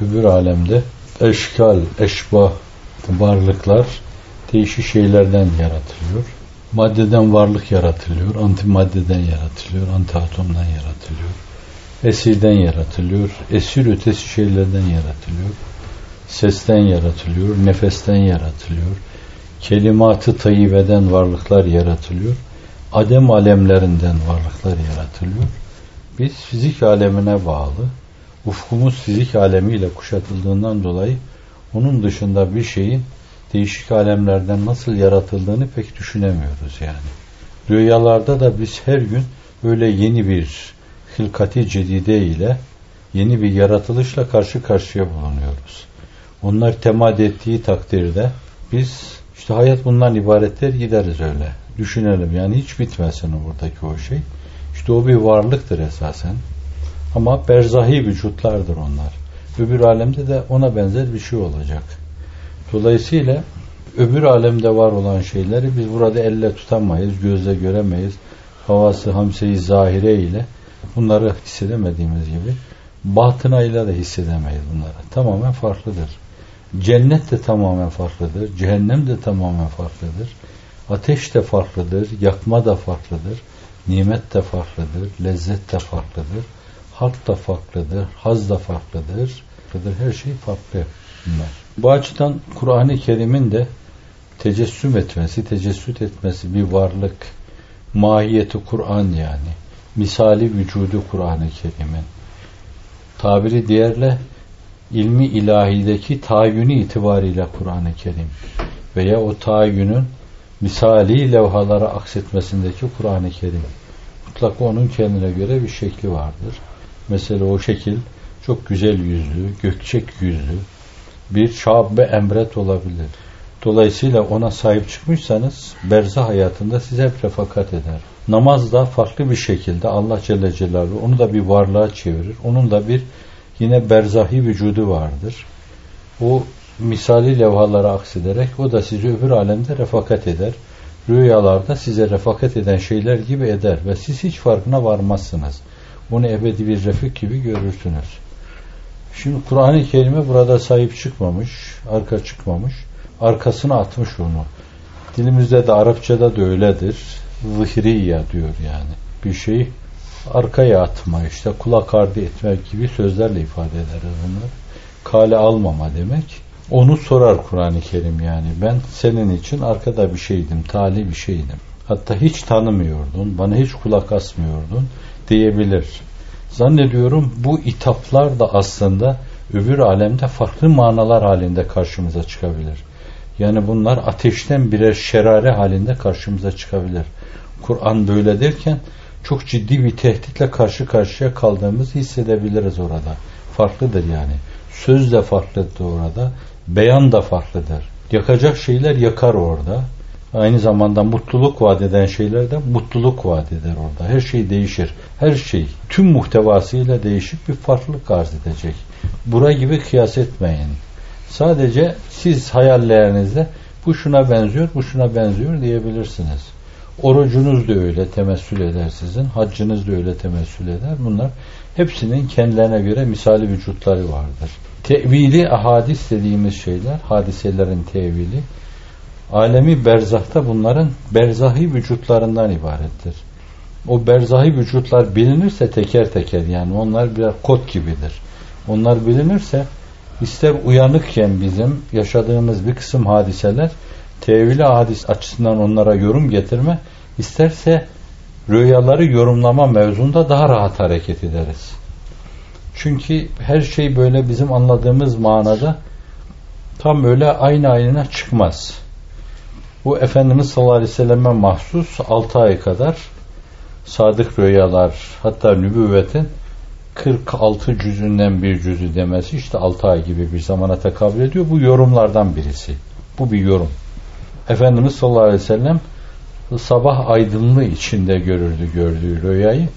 öbür alemde eşkal, eşbah varlıklar değişik şeylerden yaratılıyor. Maddeden varlık yaratılıyor, antimaddeden yaratılıyor, antiatomdan yaratılıyor. Esirden yaratılıyor, esir ötesi şeylerden yaratılıyor. Sesten yaratılıyor, nefesten yaratılıyor. Kelimatı tayyibeden varlıklar yaratılıyor. Adem alemlerinden varlıklar yaratılıyor. Biz fizik alemine bağlı, ufkumuz fizik alemiyle kuşatıldığından dolayı onun dışında bir şeyin değişik alemlerden nasıl yaratıldığını pek düşünemiyoruz yani. Rüyalarda da biz her gün öyle yeni bir hilkati cedide ile yeni bir yaratılışla karşı karşıya bulunuyoruz. Onlar temad ettiği takdirde biz işte hayat bundan ibaretler gideriz öyle. Düşünelim yani hiç bitmesin buradaki o şey. İşte o bir varlıktır esasen. Ama berzahi vücutlardır onlar. Öbür alemde de ona benzer bir şey olacak. Dolayısıyla öbür alemde var olan şeyleri biz burada elle tutamayız, gözle göremeyiz. Havası hamseyi zahire ile bunları hissedemediğimiz gibi batınayla da hissedemeyiz bunları. Tamamen farklıdır. Cennet de tamamen farklıdır. Cehennem de tamamen farklıdır. Ateş de farklıdır. Yakma da farklıdır. Nimet de farklıdır. Lezzet de farklıdır. Hak da farklıdır. Haz da farklıdır. Her şey farklı bunlar. Bu açıdan Kur'an-ı Kerim'in de tecessüm etmesi, tecessüt etmesi bir varlık, mahiyeti Kur'an yani. Misali vücudu Kur'an-ı Kerim'in. Tabiri diğerle ilmi ilahideki tayyünü itibariyle Kur'an-ı Kerim veya o tayyünün misali levhalara aksetmesindeki Kur'an-ı Kerim. Mutlaka onun kendine göre bir şekli vardır. Mesela o şekil çok güzel yüzlü, gökçek yüzlü bir şab ve emret olabilir. Dolayısıyla ona sahip çıkmışsanız berzah hayatında size hep refakat eder. Namaz da farklı bir şekilde Allah Celle Celaluhu onu da bir varlığa çevirir. Onun da bir yine berzahi vücudu vardır. O misali levhalara aksederek o da sizi öbür alemde refakat eder. Rüyalarda size refakat eden şeyler gibi eder ve siz hiç farkına varmazsınız. Bunu ebedi bir refik gibi görürsünüz. Şimdi Kur'an-ı Kerim'e burada sahip çıkmamış, arka çıkmamış, arkasına atmış onu. Dilimizde de Arapçada da öyledir. Zihriya diyor yani. Bir şeyi arkaya atma, işte kulak ardı etmek gibi sözlerle ifade ederiz bunları. Kale almama demek. Onu sorar Kur'an-ı Kerim yani. Ben senin için arkada bir şeydim, tali bir şeydim. Hatta hiç tanımıyordun, bana hiç kulak asmıyordun diyebilir. Zannediyorum bu itaplar da aslında öbür alemde farklı manalar halinde karşımıza çıkabilir. Yani bunlar ateşten birer şerare halinde karşımıza çıkabilir. Kur'an böyle derken çok ciddi bir tehditle karşı karşıya kaldığımızı hissedebiliriz orada. Farklıdır yani. Söz de farklıdır orada. Beyan da farklıdır. Yakacak şeyler yakar orada. Aynı zamanda mutluluk vaat eden şeyler de mutluluk vaat eder orada. Her şey değişir. Her şey tüm muhtevasıyla değişik bir farklılık arz edecek. Bura gibi kıyas etmeyin. Sadece siz hayallerinizde bu şuna benziyor, bu şuna benziyor diyebilirsiniz. Orucunuz da öyle temessül eder sizin, haccınız da öyle temessül eder. Bunlar hepsinin kendilerine göre misali vücutları vardır. Tevili ahadis dediğimiz şeyler, hadiselerin tevili, alemi berzahta bunların berzahi vücutlarından ibarettir. O berzahi vücutlar bilinirse teker teker yani onlar birer kod gibidir. Onlar bilinirse ister uyanıkken bizim yaşadığımız bir kısım hadiseler tevili hadis açısından onlara yorum getirme isterse rüyaları yorumlama mevzunda daha rahat hareket ederiz. Çünkü her şey böyle bizim anladığımız manada tam öyle aynı aynına çıkmaz. Bu Efendimiz sallallahu aleyhi ve selleme mahsus 6 ay kadar sadık rüyalar hatta nübüvvetin 46 cüzünden bir cüzü demesi işte 6 ay gibi bir zamana tekabül ediyor. Bu yorumlardan birisi. Bu bir yorum. Efendimiz sallallahu aleyhi ve sellem sabah aydınlığı içinde görürdü gördüğü rüyayı.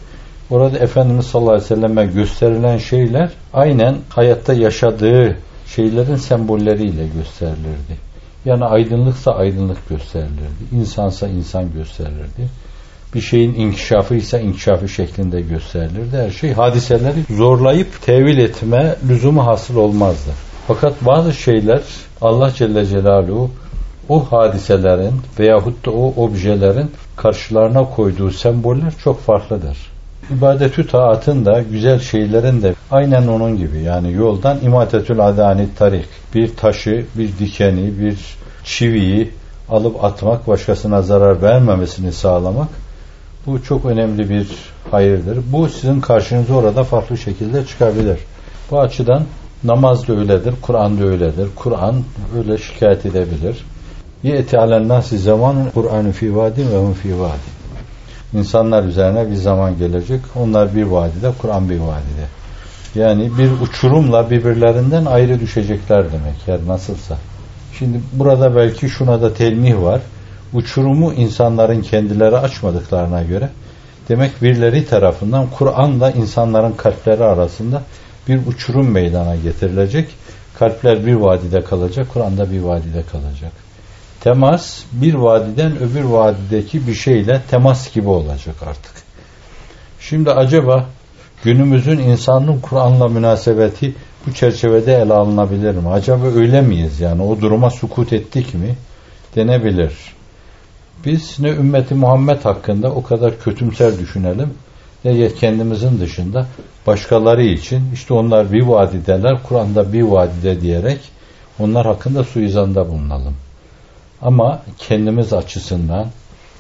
Orada Efendimiz sallallahu aleyhi ve selleme gösterilen şeyler aynen hayatta yaşadığı şeylerin sembolleriyle gösterilirdi. Yani aydınlıksa aydınlık gösterilirdi. İnsansa insan gösterilirdi. Bir şeyin inkişafı ise inkişafı şeklinde gösterilirdi. Her şey hadiseleri zorlayıp tevil etme lüzumu hasıl olmazdı. Fakat bazı şeyler Allah Celle Celaluhu o hadiselerin veyahut da o objelerin karşılarına koyduğu semboller çok farklıdır. İbadetü taatın da güzel şeylerin de aynen onun gibi yani yoldan imatetül adani tarik bir taşı, bir dikeni, bir çiviyi alıp atmak, başkasına zarar vermemesini sağlamak bu çok önemli bir hayırdır. Bu sizin karşınıza orada farklı şekilde çıkabilir. Bu açıdan namaz da öyledir, Kur'an da öyledir. Kur'an öyle şikayet edebilir. Yeti alen nasi zaman Kur'an fi vadin ve hum fi. İnsanlar üzerine bir zaman gelecek. Onlar bir vadide, Kur'an bir vadide. Yani bir uçurumla birbirlerinden ayrı düşecekler demek. Yani nasılsa. Şimdi burada belki şuna da telmih var. Uçurumu insanların kendileri açmadıklarına göre demek birileri tarafından Kur'an'la insanların kalpleri arasında bir uçurum meydana getirilecek. Kalpler bir vadide kalacak, Kur'an'da bir vadide kalacak. Temas bir vadiden öbür vadideki bir şeyle temas gibi olacak artık. Şimdi acaba günümüzün insanlığın Kur'an'la münasebeti bu çerçevede ele alınabilir mi? Acaba öyle miyiz? Yani o duruma sukut ettik mi? Denebilir. Biz ne ümmeti Muhammed hakkında o kadar kötümser düşünelim ne kendimizin dışında başkaları için işte onlar bir vadideler Kur'an'da bir vadide diyerek onlar hakkında suizanda bulunalım. Ama kendimiz açısından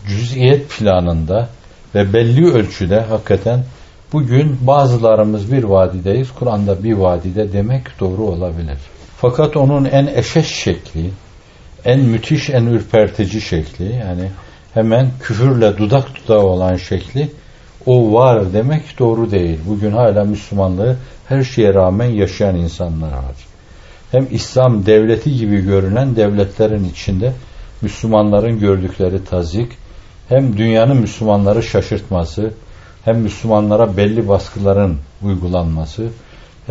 cüz'iyet planında ve belli ölçüde hakikaten bugün bazılarımız bir vadideyiz, Kur'an'da bir vadide demek doğru olabilir. Fakat onun en eşeş şekli, en müthiş, en ürpertici şekli yani hemen küfürle dudak dudağı olan şekli o var demek doğru değil. Bugün hala Müslümanlığı her şeye rağmen yaşayan insanlar var. Hem İslam devleti gibi görünen devletlerin içinde Müslümanların gördükleri tazik, hem dünyanın Müslümanları şaşırtması, hem Müslümanlara belli baskıların uygulanması,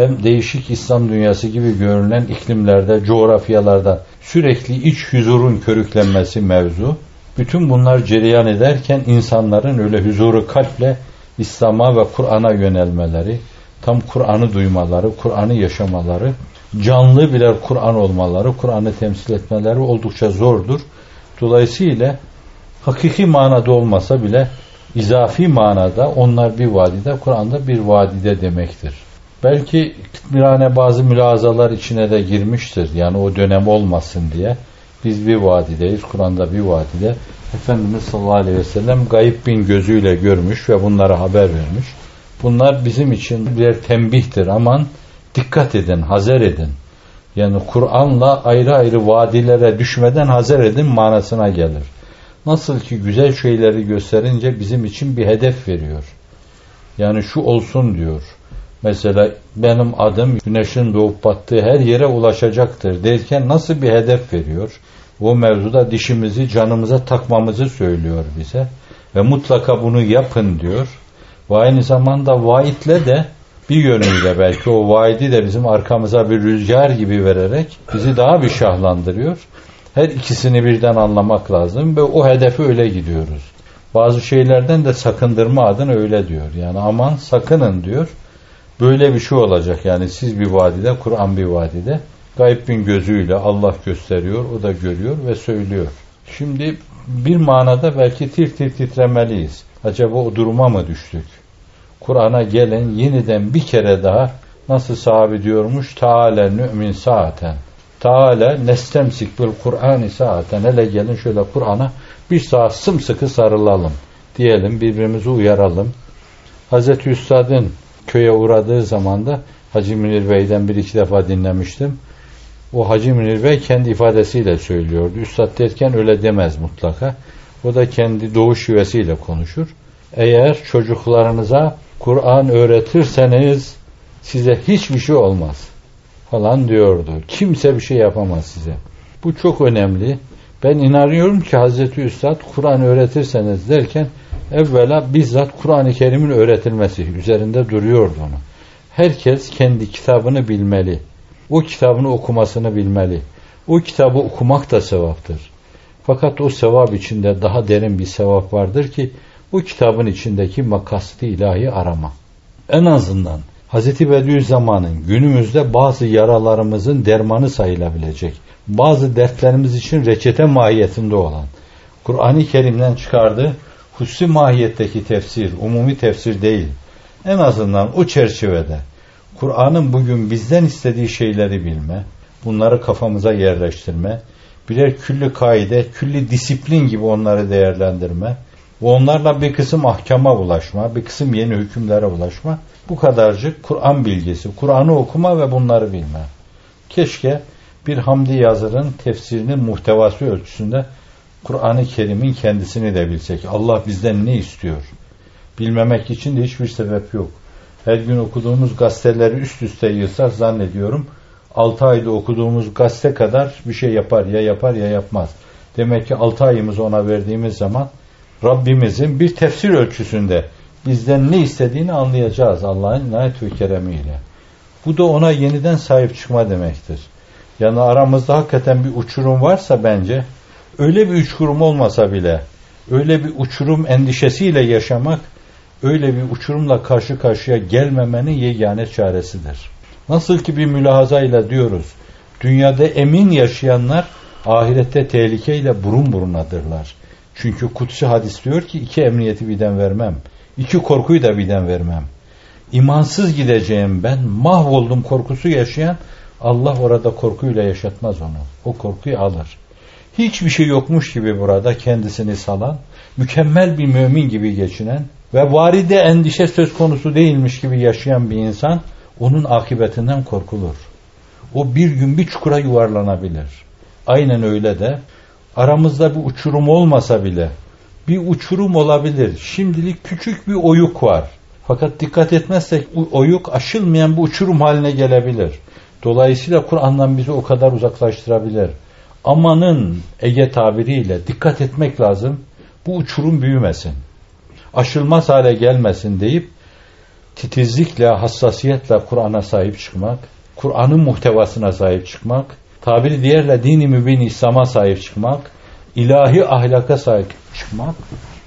hem değişik İslam dünyası gibi görünen iklimlerde, coğrafyalarda sürekli iç huzurun körüklenmesi mevzu. Bütün bunlar cereyan ederken insanların öyle huzuru kalple İslam'a ve Kur'an'a yönelmeleri, tam Kur'an'ı duymaları, Kur'an'ı yaşamaları, canlı birer Kur'an olmaları, Kur'an'ı temsil etmeleri oldukça zordur. Dolayısıyla hakiki manada olmasa bile izafi manada onlar bir vadide, Kur'an'da bir vadide demektir. Belki birane bazı mülazalar içine de girmiştir. Yani o dönem olmasın diye. Biz bir vadideyiz, Kur'an'da bir vadide. Efendimiz sallallahu aleyhi ve sellem gayip bin gözüyle görmüş ve bunlara haber vermiş. Bunlar bizim için bir tembihtir. Aman dikkat edin, hazer edin. Yani Kur'an'la ayrı ayrı vadilere düşmeden hazer edin manasına gelir. Nasıl ki güzel şeyleri gösterince bizim için bir hedef veriyor. Yani şu olsun diyor. Mesela benim adım güneşin doğup battığı her yere ulaşacaktır derken nasıl bir hedef veriyor? O mevzuda dişimizi canımıza takmamızı söylüyor bize. Ve mutlaka bunu yapın diyor. Ve aynı zamanda vaitle de bir yönüyle belki o vaidi de bizim arkamıza bir rüzgar gibi vererek bizi daha bir şahlandırıyor. Her ikisini birden anlamak lazım ve o hedefe öyle gidiyoruz. Bazı şeylerden de sakındırma adına öyle diyor. Yani aman sakının diyor. Böyle bir şey olacak. Yani siz bir vadide, Kur'an bir vadide. Gayb bin gözüyle Allah gösteriyor, o da görüyor ve söylüyor. Şimdi bir manada belki tir tir titremeliyiz. Acaba o duruma mı düştük? Kur'an'a gelen yeniden bir kere daha nasıl sahabi diyormuş? Teala nü'min saaten. Teala nestemsik bil Kur'an saaten. Hele gelin şöyle Kur'an'a bir saat sımsıkı sarılalım. Diyelim birbirimizi uyaralım. Hazreti Üstad'ın köye uğradığı zaman da Hacı Münir Bey'den bir iki defa dinlemiştim. O Hacı Münir Bey kendi ifadesiyle söylüyordu. Üstad derken öyle demez mutlaka. O da kendi doğuş şivesiyle konuşur. Eğer çocuklarınıza Kur'an öğretirseniz size hiçbir şey olmaz falan diyordu. Kimse bir şey yapamaz size. Bu çok önemli. Ben inanıyorum ki Hazreti Üstad Kur'an öğretirseniz derken evvela bizzat Kur'an-ı Kerim'in öğretilmesi üzerinde duruyordu onu. Herkes kendi kitabını bilmeli. O kitabını okumasını bilmeli. O kitabı okumak da sevaptır. Fakat o sevap içinde daha derin bir sevap vardır ki Bu kitabın içindeki makasdı ilahi arama. En azından Hz. Bediüzzaman'ın günümüzde bazı yaralarımızın dermanı sayılabilecek, bazı dertlerimiz için reçete mahiyetinde olan, Kur'an-ı Kerim'den çıkardığı hususi mahiyetteki tefsir, umumi tefsir değil. En azından o çerçevede Kur'an'ın bugün bizden istediği şeyleri bilme, bunları kafamıza yerleştirme, birer külli kaide, külli disiplin gibi onları değerlendirme ve onlarla bir kısım ahkama ulaşma, bir kısım yeni hükümlere ulaşma, bu kadarcık Kur'an bilgisi, Kur'an'ı okuma ve bunları bilme. Keşke bir Hamdi Yazır'ın tefsirinin muhtevası ölçüsünde Kur'an-ı Kerim'in kendisini de bilsek. Allah bizden ne istiyor? Bilmemek için de hiçbir sebep yok. Her gün okuduğumuz gazeteleri üst üste yığsak zannediyorum 6 ayda okuduğumuz gazete kadar bir şey yapar ya yapar ya yapmaz. Demek ki 6 ayımızı ona verdiğimiz zaman Rabbimizin bir tefsir ölçüsünde bizden ne istediğini anlayacağız Allah'ın inayet ve keremiyle. Bu da ona yeniden sahip çıkma demektir. Yani aramızda hakikaten bir uçurum varsa bence öyle bir uçurum olmasa bile öyle bir uçurum endişesiyle yaşamak öyle bir uçurumla karşı karşıya gelmemenin yegane çaresidir. Nasıl ki bir mülahazayla diyoruz dünyada emin yaşayanlar ahirette tehlikeyle burun burunadırlar. Çünkü kutsi hadis diyor ki iki emniyeti birden vermem. iki korkuyu da birden vermem. İmansız gideceğim ben mahvoldum korkusu yaşayan Allah orada korkuyla yaşatmaz onu. O korkuyu alır. Hiçbir şey yokmuş gibi burada kendisini salan, mükemmel bir mümin gibi geçinen ve varide endişe söz konusu değilmiş gibi yaşayan bir insan onun akıbetinden korkulur. O bir gün bir çukura yuvarlanabilir. Aynen öyle de aramızda bir uçurum olmasa bile bir uçurum olabilir. Şimdilik küçük bir oyuk var. Fakat dikkat etmezsek oyuk aşılmayan bir uçurum haline gelebilir. Dolayısıyla Kur'an'dan bizi o kadar uzaklaştırabilir. Amanın Ege tabiriyle dikkat etmek lazım. Bu uçurum büyümesin. Aşılmaz hale gelmesin deyip titizlikle, hassasiyetle Kur'an'a sahip çıkmak, Kur'an'ın muhtevasına sahip çıkmak, tabiri diğerle dini mübin İslam'a sahip çıkmak, ilahi ahlaka sahip çıkmak,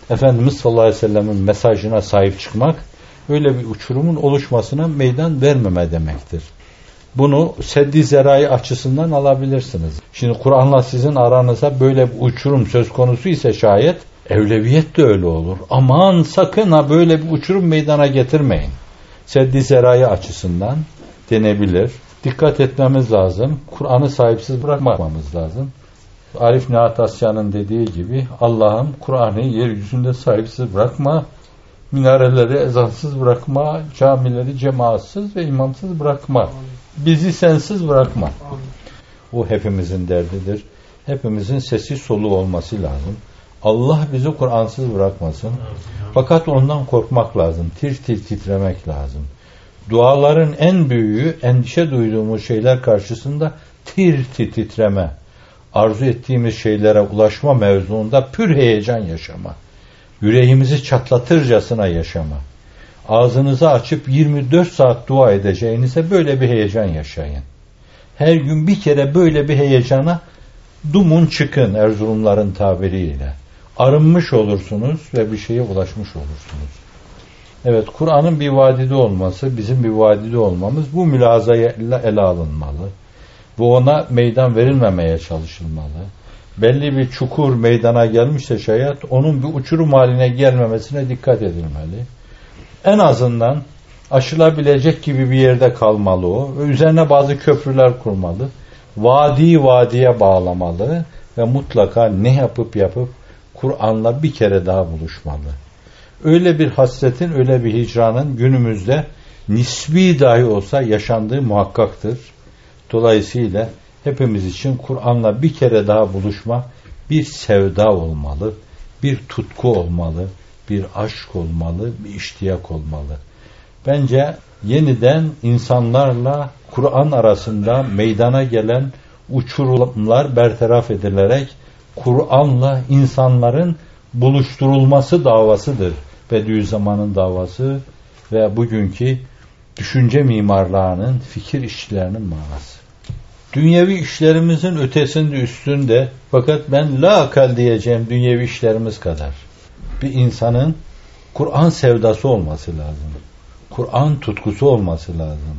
Efendimiz sallallahu aleyhi ve sellem'in mesajına sahip çıkmak, öyle bir uçurumun oluşmasına meydan vermeme demektir. Bunu seddi zerai açısından alabilirsiniz. Şimdi Kur'an'la sizin aranıza böyle bir uçurum söz konusu ise şayet evleviyet de öyle olur. Aman sakın ha böyle bir uçurum meydana getirmeyin. Seddi zerai açısından denebilir. Dikkat etmemiz lazım. Kur'an'ı sahipsiz bırakmamamız lazım. Arif Nihat Asya'nın dediği gibi Allah'ım Kur'an'ı yeryüzünde sahipsiz bırakma, minareleri ezansız bırakma, camileri cemaatsız ve imamsız bırakma. Bizi sensiz bırakma. Bu hepimizin derdidir. Hepimizin sesi solu olması lazım. Allah bizi Kur'ansız bırakmasın. Fakat ondan korkmak lazım. Tir tir titremek lazım. Duaların en büyüğü endişe duyduğumuz şeyler karşısında tir tir titreme. Arzu ettiğimiz şeylere ulaşma mevzuunda pür heyecan yaşama. Yüreğimizi çatlatırcasına yaşama. Ağzınızı açıp 24 saat dua edeceğinize böyle bir heyecan yaşayın. Her gün bir kere böyle bir heyecana dumun çıkın Erzurumların tabiriyle. Arınmış olursunuz ve bir şeye ulaşmış olursunuz. Evet Kur'an'ın bir vadide olması, bizim bir vadide olmamız bu mülazaya ele alınmalı. Bu ona meydan verilmemeye çalışılmalı. Belli bir çukur meydana gelmişse şayet onun bir uçurum haline gelmemesine dikkat edilmeli en azından aşılabilecek gibi bir yerde kalmalı o ve üzerine bazı köprüler kurmalı. Vadi vadiye bağlamalı ve mutlaka ne yapıp yapıp Kur'an'la bir kere daha buluşmalı. Öyle bir hasretin, öyle bir hicranın günümüzde nisbi dahi olsa yaşandığı muhakkaktır. Dolayısıyla hepimiz için Kur'an'la bir kere daha buluşma bir sevda olmalı, bir tutku olmalı, bir aşk olmalı, bir iştiyak olmalı. Bence yeniden insanlarla Kur'an arasında meydana gelen uçurumlar bertaraf edilerek Kur'an'la insanların buluşturulması davasıdır. Bediüzzaman'ın davası ve bugünkü düşünce mimarlarının, fikir işçilerinin manası. Dünyevi işlerimizin ötesinde üstünde fakat ben la akal diyeceğim dünyevi işlerimiz kadar bir insanın Kur'an sevdası olması lazım. Kur'an tutkusu olması lazım.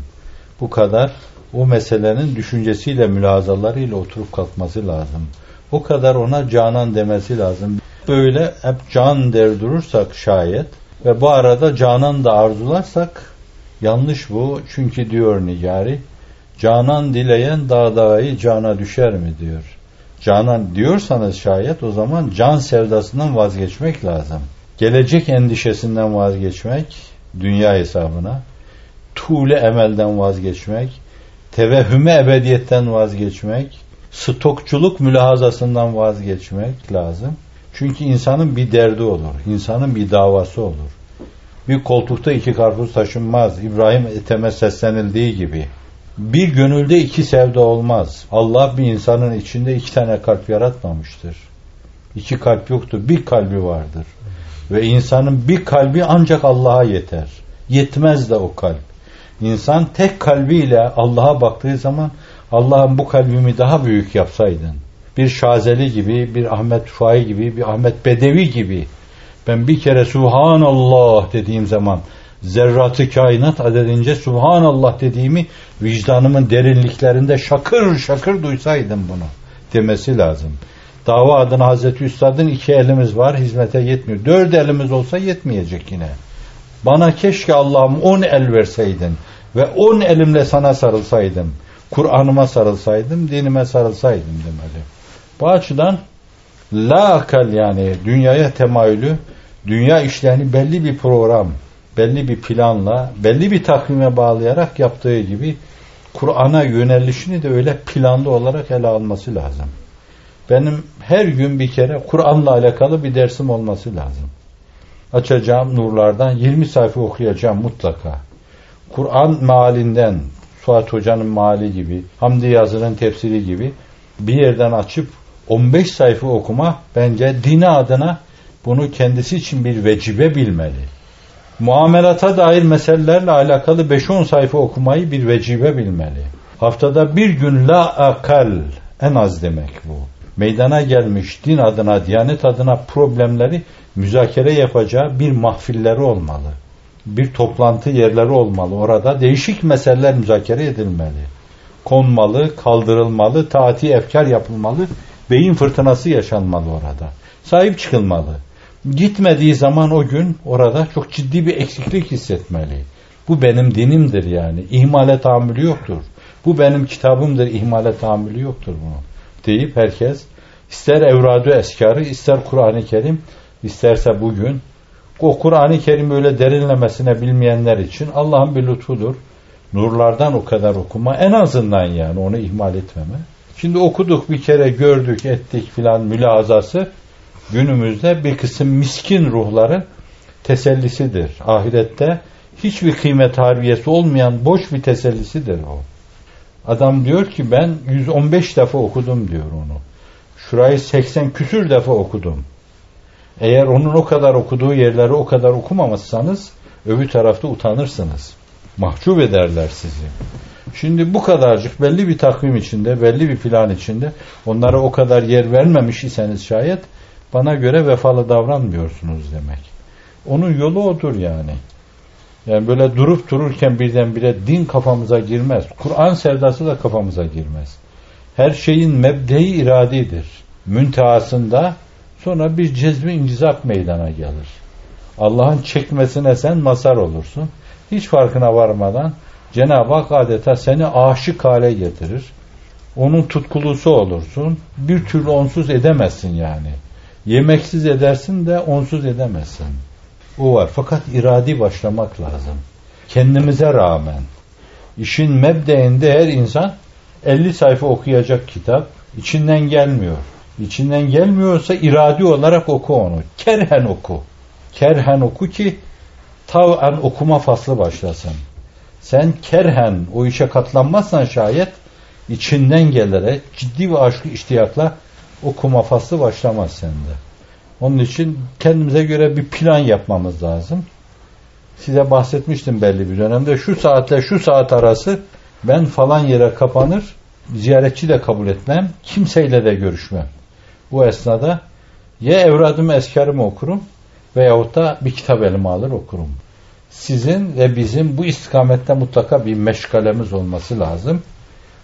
Bu kadar o meselenin düşüncesiyle, mülazalarıyla oturup kalkması lazım. O kadar ona canan demesi lazım. Böyle hep can der durursak şayet ve bu arada canan da arzularsak yanlış bu. Çünkü diyor Nigari, canan dileyen dağ dağı cana düşer mi diyor. Canan diyorsanız şayet o zaman can sevdasından vazgeçmek lazım. Gelecek endişesinden vazgeçmek, dünya hesabına, tuğle emelden vazgeçmek, tevehhüme ebediyetten vazgeçmek, stokçuluk mülahazasından vazgeçmek lazım. Çünkü insanın bir derdi olur, insanın bir davası olur. Bir koltukta iki karpuz taşınmaz. İbrahim Ethem'e seslenildiği gibi. Bir gönülde iki sevda olmaz. Allah bir insanın içinde iki tane kalp yaratmamıştır. İki kalp yoktur, bir kalbi vardır. Ve insanın bir kalbi ancak Allah'a yeter. Yetmez de o kalp. İnsan tek kalbiyle Allah'a baktığı zaman Allah'ım bu kalbimi daha büyük yapsaydın. Bir Şazeli gibi, bir Ahmet Fai gibi, bir Ahmet Bedevi gibi. Ben bir kere Subhanallah dediğim zaman zerratı kainat adedince Subhanallah dediğimi vicdanımın derinliklerinde şakır şakır duysaydım bunu demesi lazım. Dava adına Hazreti Üstad'ın iki elimiz var hizmete yetmiyor. Dört elimiz olsa yetmeyecek yine. Bana keşke Allah'ım on el verseydin ve on elimle sana sarılsaydım. Kur'an'ıma sarılsaydım, dinime sarılsaydım demeli. Bu açıdan la akal yani dünyaya temayülü, dünya işlerini belli bir program, belli bir planla, belli bir takvime bağlayarak yaptığı gibi Kur'an'a yönelişini de öyle planlı olarak ele alması lazım. Benim her gün bir kere Kur'an'la alakalı bir dersim olması lazım. Açacağım nurlardan 20 sayfa okuyacağım mutlaka. Kur'an mealinden, Suat Hoca'nın meali gibi, Hamdi Yazır'ın tefsiri gibi bir yerden açıp 15 sayfa okuma bence dini adına bunu kendisi için bir vecibe bilmeli. Muamelata dair meselelerle alakalı 5-10 sayfa okumayı bir vecibe bilmeli. Haftada bir gün la akal en az demek bu. Meydana gelmiş din adına, diyanet adına problemleri müzakere yapacağı bir mahfilleri olmalı. Bir toplantı yerleri olmalı. Orada değişik meseleler müzakere edilmeli. Konmalı, kaldırılmalı, taati efkar yapılmalı, beyin fırtınası yaşanmalı orada. Sahip çıkılmalı. Gitmediği zaman o gün orada çok ciddi bir eksiklik hissetmeli. Bu benim dinimdir yani. İhmale tahammülü yoktur. Bu benim kitabımdır. İhmale tahammülü yoktur bunu. Deyip herkes ister evradu eskarı, ister Kur'an-ı Kerim, isterse bugün o Kur'an-ı Kerim öyle derinlemesine bilmeyenler için Allah'ın bir lütfudur. Nurlardan o kadar okuma en azından yani onu ihmal etmeme. Şimdi okuduk bir kere gördük ettik filan mülazası günümüzde bir kısım miskin ruhların tesellisidir. Ahirette hiçbir kıymet harbiyesi olmayan boş bir tesellisidir o. Adam diyor ki ben 115 defa okudum diyor onu. Şurayı 80 küsür defa okudum. Eğer onun o kadar okuduğu yerleri o kadar okumamışsanız öbür tarafta utanırsınız. Mahcup ederler sizi. Şimdi bu kadarcık belli bir takvim içinde, belli bir plan içinde onlara o kadar yer vermemiş iseniz şayet bana göre vefalı davranmıyorsunuz demek. Onun yolu odur yani. Yani böyle durup dururken birdenbire din kafamıza girmez. Kur'an sevdası da kafamıza girmez. Her şeyin mebdeyi iradidir. Müntehasında sonra bir cezbi incizap meydana gelir. Allah'ın çekmesine sen masar olursun. Hiç farkına varmadan Cenab-ı Hak adeta seni aşık hale getirir. Onun tutkulusu olursun. Bir türlü onsuz edemezsin yani. Yemeksiz edersin de onsuz edemezsin. O var. Fakat iradi başlamak lazım. Kendimize rağmen. İşin mebdeinde her insan 50 sayfa okuyacak kitap içinden gelmiyor. İçinden gelmiyorsa iradi olarak oku onu. Kerhen oku. Kerhen oku ki tav'an okuma faslı başlasın. Sen kerhen o işe katlanmazsan şayet içinden gelerek ciddi bir aşkı iştiyakla okuma faslı başlamaz sende. Onun için kendimize göre bir plan yapmamız lazım. Size bahsetmiştim belli bir dönemde. Şu saatle şu saat arası ben falan yere kapanır, ziyaretçi de kabul etmem, kimseyle de görüşmem. Bu esnada ya evradımı eskarımı okurum Veyahut da bir kitap elime alır okurum. Sizin ve bizim bu istikamette mutlaka bir meşgalemiz olması lazım.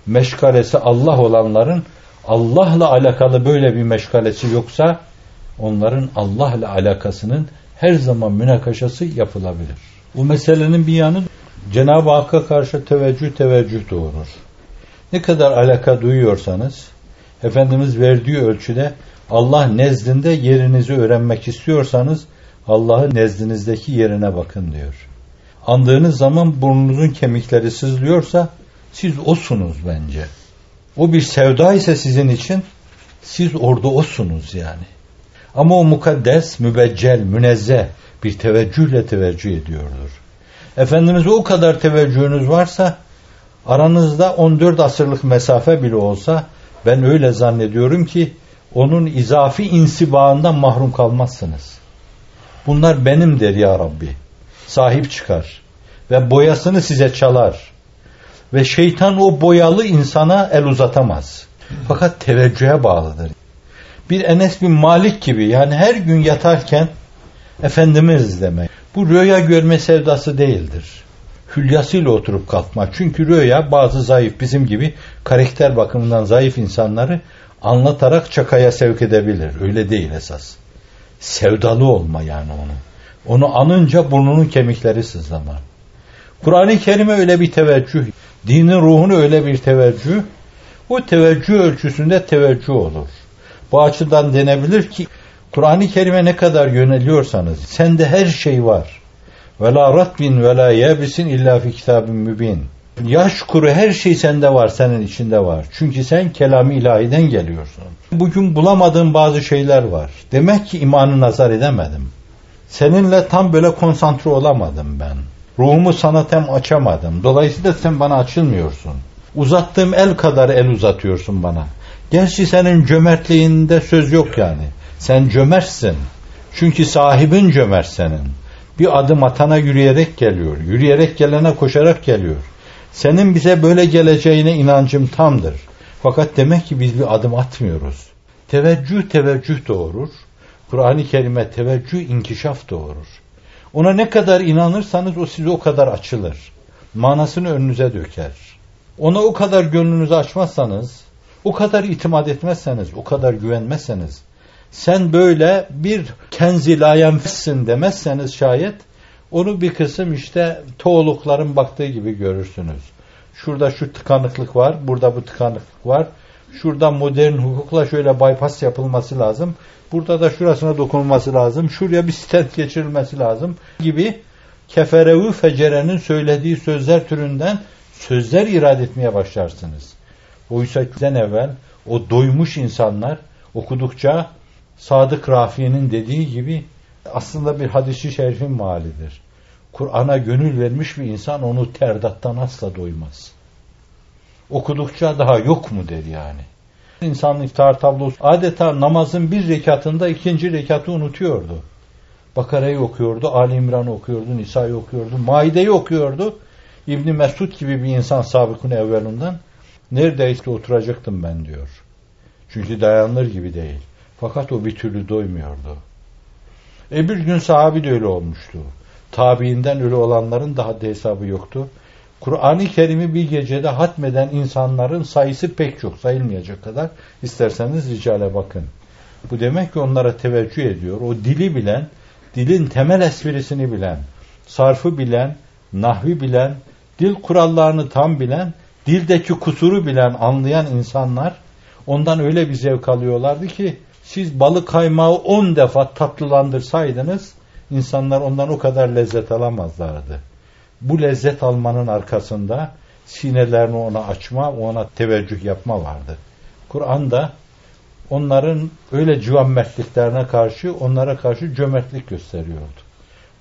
Meşgalesi Allah olanların Allah'la alakalı böyle bir meşgalesi yoksa onların Allah'la alakasının her zaman münakaşası yapılabilir. Bu meselenin bir yanı Cenab-ı Hakk'a karşı teveccüh teveccüh doğurur. Ne kadar alaka duyuyorsanız Efendimiz verdiği ölçüde Allah nezdinde yerinizi öğrenmek istiyorsanız Allah'ı nezdinizdeki yerine bakın diyor. Andığınız zaman burnunuzun kemikleri sızlıyorsa siz osunuz bence. O bir sevda ise sizin için siz orada osunuz yani. Ama o mukaddes, mübeccel, münezzeh bir teveccühle teveccüh ediyordur. Efendimiz'e o kadar teveccühünüz varsa aranızda 14 asırlık mesafe bile olsa ben öyle zannediyorum ki onun izafi insibağından mahrum kalmazsınız. Bunlar benim der ya Rabbi. Sahip çıkar. Ve boyasını size çalar. Ve şeytan o boyalı insana el uzatamaz. Fakat teveccühe bağlıdır. Bir Enes bin Malik gibi yani her gün yatarken Efendimiz demek. Bu rüya görme sevdası değildir. Hülyasıyla oturup kalkma. Çünkü rüya bazı zayıf bizim gibi karakter bakımından zayıf insanları anlatarak çakaya sevk edebilir. Öyle değil esas. Sevdalı olma yani onu. Onu anınca burnunun kemikleri sızlama. Kur'an-ı Kerim'e öyle bir teveccüh, dinin ruhunu öyle bir teveccüh, o teveccüh ölçüsünde teveccüh olur. Bu açıdan denebilir ki Kur'an-ı Kerim'e ne kadar yöneliyorsanız sende her şey var. Ve la ratbin ve la yebisin illa fi kitabin mübin. Yaş kuru her şey sende var, senin içinde var. Çünkü sen kelam ilahiden geliyorsun. Bugün bulamadığım bazı şeyler var. Demek ki imanı nazar edemedim. Seninle tam böyle konsantre olamadım ben. Ruhumu sana tam açamadım. Dolayısıyla sen bana açılmıyorsun. Uzattığım el kadar el uzatıyorsun bana. Gerçi senin cömertliğinde söz yok yani. Sen cömertsin. Çünkü sahibin cömert senin. Bir adım atana yürüyerek geliyor. Yürüyerek gelene koşarak geliyor. Senin bize böyle geleceğine inancım tamdır. Fakat demek ki biz bir adım atmıyoruz. Teveccüh teveccüh doğurur. Kur'an-ı Kerim'e teveccüh inkişaf doğurur. Ona ne kadar inanırsanız o size o kadar açılır. Manasını önünüze döker. Ona o kadar gönlünüzü açmazsanız, o kadar itimat etmezseniz, o kadar güvenmezseniz, sen böyle bir kenzi layenfissin demezseniz şayet onu bir kısım işte toğlukların baktığı gibi görürsünüz. Şurada şu tıkanıklık var, burada bu tıkanıklık var. Şurada modern hukukla şöyle bypass yapılması lazım. Burada da şurasına dokunulması lazım. Şuraya bir stent geçirilmesi lazım gibi keferevi fecerenin söylediği sözler türünden sözler irade etmeye başlarsınız. Oysa bizden evvel o doymuş insanlar okudukça Sadık Rafi'nin dediği gibi aslında bir hadisi şerifin malidir. Kur'an'a gönül vermiş bir insan onu terdattan asla doymaz. Okudukça daha yok mu der yani. İnsanın iftar tablosu adeta namazın bir rekatında ikinci rekatı unutuyordu. Bakara'yı okuyordu, Ali İmran'ı okuyordu, Nisa'yı okuyordu, Maide'yi okuyordu. İbni Mesud gibi bir insan sabıkın evvelundan neredeyse oturacaktım ben diyor. Çünkü dayanılır gibi değil. Fakat o bir türlü doymuyordu. E bir gün sahabi de öyle olmuştu. Tabiinden ölü olanların daha da hesabı yoktu. Kur'an-ı Kerim'i bir gecede hatmeden insanların sayısı pek çok sayılmayacak kadar isterseniz ricale bakın. Bu demek ki onlara teveccüh ediyor. O dili bilen, dilin temel esprisini bilen, sarfı bilen, nahvi bilen, dil kurallarını tam bilen, dildeki kusuru bilen, anlayan insanlar ondan öyle bir zevk alıyorlardı ki siz balık kaymağı on defa tatlılandırsaydınız insanlar ondan o kadar lezzet alamazlardı. Bu lezzet almanın arkasında sinelerini ona açma, ona teveccüh yapma vardı. Kur'an'da onların öyle cömertliklerine karşı onlara karşı cömertlik gösteriyordu.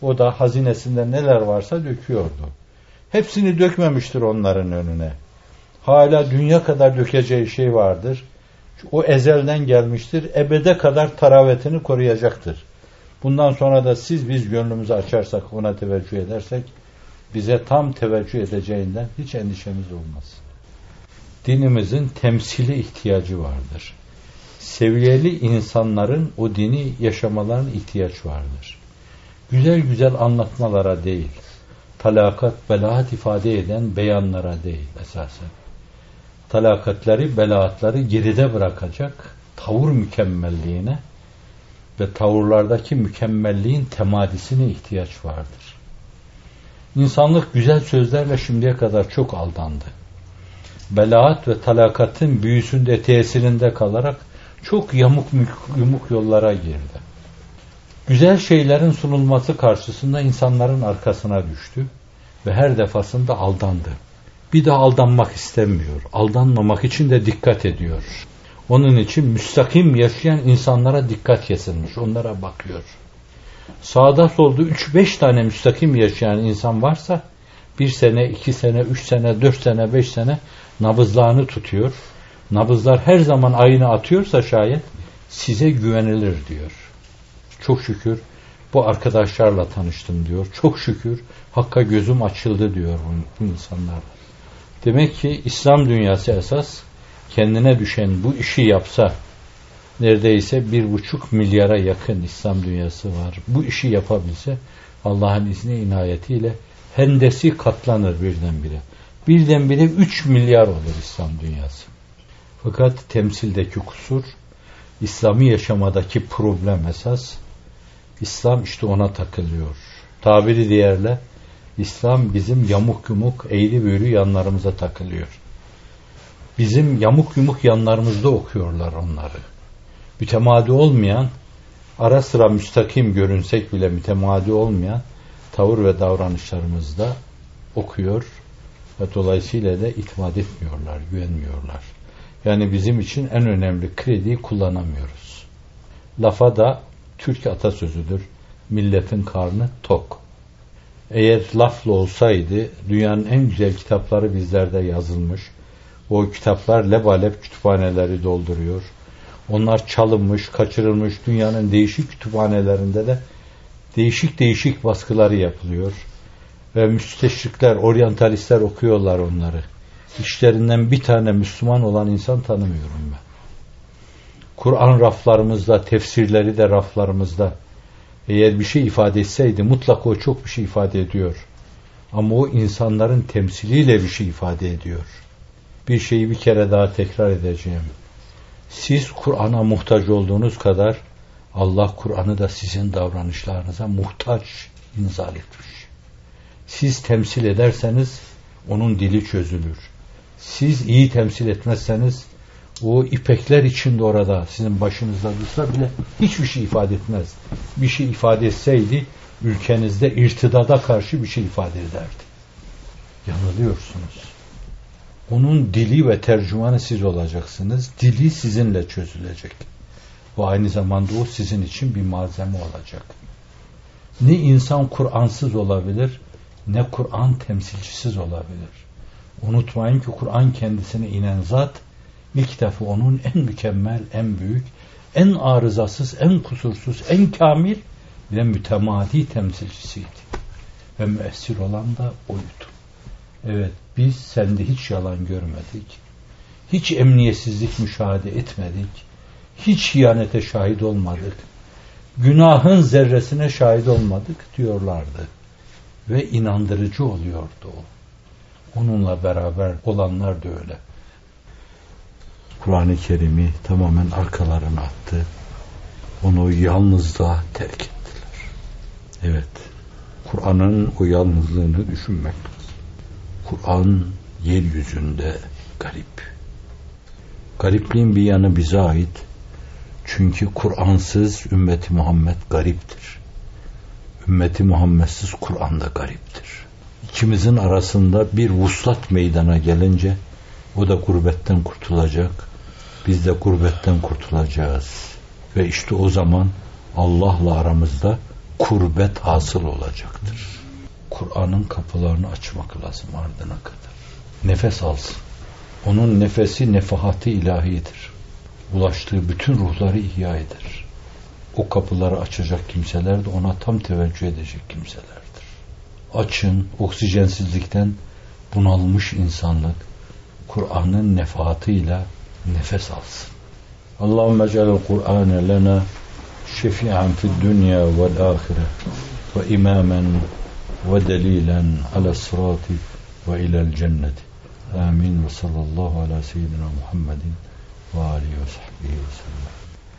O da hazinesinde neler varsa döküyordu. Hepsini dökmemiştir onların önüne. Hala dünya kadar dökeceği şey vardır. O ezelden gelmiştir. Ebede kadar taravetini koruyacaktır. Bundan sonra da siz biz gönlümüzü açarsak, ona teveccüh edersek, bize tam teveccüh edeceğinden hiç endişemiz olmaz. Dinimizin temsili ihtiyacı vardır. Seviyeli insanların o dini yaşamalarına ihtiyaç vardır. güzel güzel anlatmalara değil, talakat, belaat ifade eden beyanlara değil esasen. Talakatları, belaatları geride bırakacak tavır mükemmelliğine ve tavırlardaki mükemmelliğin temadisine ihtiyaç vardır. İnsanlık güzel sözlerle şimdiye kadar çok aldandı. Belaat ve talakatın büyüsünde tesirinde kalarak çok yamuk yumuk yollara girdi. Güzel şeylerin sunulması karşısında insanların arkasına düştü ve her defasında aldandı. Bir daha aldanmak istemiyor. Aldanmamak için de dikkat ediyor. Onun için müstakim yaşayan insanlara dikkat kesilmiş. Onlara bakıyor. Sağda solda 3-5 tane müstakim yaşayan insan varsa bir sene, iki sene, üç sene, dört sene, beş sene nabızlarını tutuyor. Nabızlar her zaman ayını atıyorsa şayet size güvenilir diyor. Çok şükür bu arkadaşlarla tanıştım diyor. Çok şükür Hakka gözüm açıldı diyor bu, bu insanlar. Demek ki İslam dünyası esas kendine düşen bu işi yapsa neredeyse bir buçuk milyara yakın İslam dünyası var. Bu işi yapabilse Allah'ın izni inayetiyle hendesi katlanır birdenbire. Birdenbire üç milyar olur İslam dünyası. Fakat temsildeki kusur, İslami yaşamadaki problem esas, İslam işte ona takılıyor. Tabiri diğerle, İslam bizim yamuk yumuk, eğri büğrü yanlarımıza takılıyor. Bizim yamuk yumuk yanlarımızda okuyorlar onları. Mütemadi olmayan, ara sıra müstakim görünsek bile mütemadi olmayan tavır ve davranışlarımızda okuyor ve dolayısıyla da itimat etmiyorlar, güvenmiyorlar. Yani bizim için en önemli krediyi kullanamıyoruz. Lafa da Türk atasözüdür. Milletin karnı tok. Eğer lafla olsaydı dünyanın en güzel kitapları bizlerde yazılmış. O kitaplar lebalep kütüphaneleri dolduruyor. Onlar çalınmış, kaçırılmış dünyanın değişik kütüphanelerinde de değişik değişik baskıları yapılıyor. Ve müsteşrikler, oryantalistler okuyorlar onları. İşlerinden bir tane Müslüman olan insan tanımıyorum ben. Kur'an raflarımızda, tefsirleri de raflarımızda. Eğer bir şey ifade etseydi mutlaka o çok bir şey ifade ediyor. Ama o insanların temsiliyle bir şey ifade ediyor. Bir şeyi bir kere daha tekrar edeceğim. Siz Kur'an'a muhtaç olduğunuz kadar Allah Kur'an'ı da sizin davranışlarınıza muhtaç inzal etmiş. Siz temsil ederseniz onun dili çözülür. Siz iyi temsil etmezseniz o ipekler içinde orada sizin başınızda dursa bile hiçbir şey ifade etmez. Bir şey ifade etseydi ülkenizde irtidada karşı bir şey ifade ederdi. Yanılıyorsunuz. Onun dili ve tercümanı siz olacaksınız. Dili sizinle çözülecek. Ve aynı zamanda o sizin için bir malzeme olacak. Ne insan Kur'ansız olabilir, ne Kur'an temsilcisiz olabilir. Unutmayın ki Kur'an kendisine inen zat, ilk defa onun en mükemmel, en büyük, en arızasız, en kusursuz, en kamil ve mütemadi temsilcisiydi. Ve müessir olan da oydu. Evet, biz sende hiç yalan görmedik. Hiç emniyetsizlik müşahede etmedik. Hiç hiyanete şahit olmadık. Günahın zerresine şahit olmadık diyorlardı. Ve inandırıcı oluyordu o. Onunla beraber olanlar da öyle. Kur'an-ı Kerim'i tamamen arkalarına attı. Onu yalnızlığa terk ettiler. Evet. Kur'an'ın o yalnızlığını düşünmek Kur'an yeryüzünde garip. Garipliğin bir yanı bize ait. Çünkü Kur'ansız ümmeti Muhammed gariptir. Ümmeti Muhammedsiz Kur'an da gariptir. İkimizin arasında bir vuslat meydana gelince o da gurbetten kurtulacak. Biz de gurbetten kurtulacağız. Ve işte o zaman Allah'la aramızda kurbet hasıl olacaktır. Kur'an'ın kapılarını açmak lazım ardına kadar. Nefes alsın. Onun nefesi nefahati ilahidir. Bulaştığı bütün ruhları ihya eder. O kapıları açacak kimseler de ona tam teveccüh edecek kimselerdir. Açın, oksijensizlikten bunalmış insanlık Kur'an'ın nefahatıyla nefes alsın. Allahümme celal Kur'ane lena şefi'an fid dünya vel ahire ve imamen ودليلا على الصراط وإلى الجنة. آمين وصلى الله على سيدنا محمد وآله وصحبه